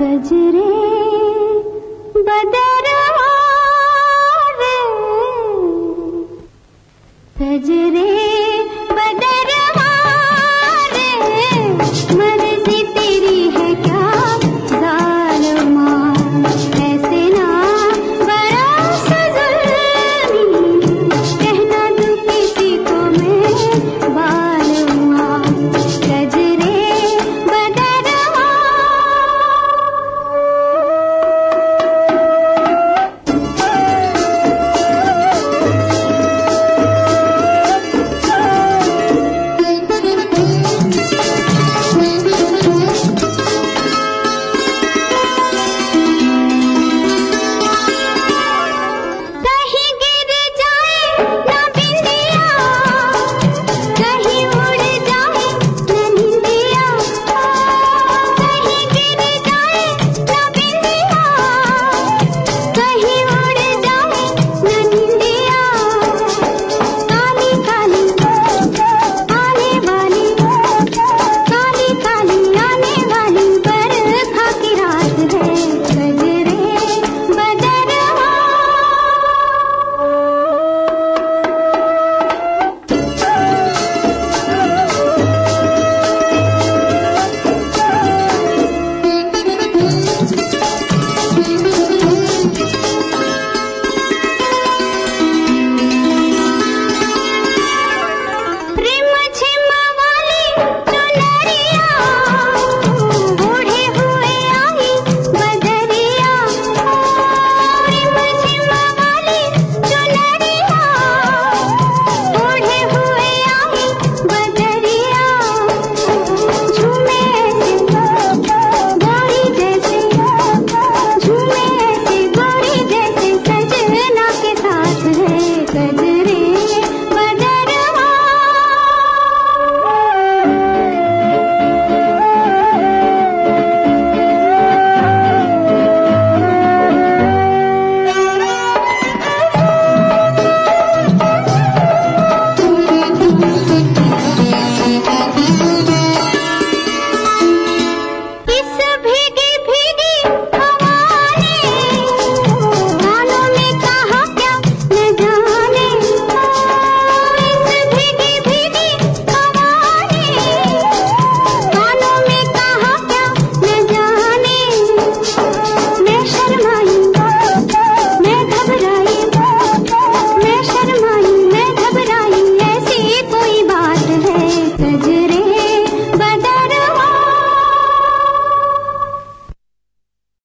गजरे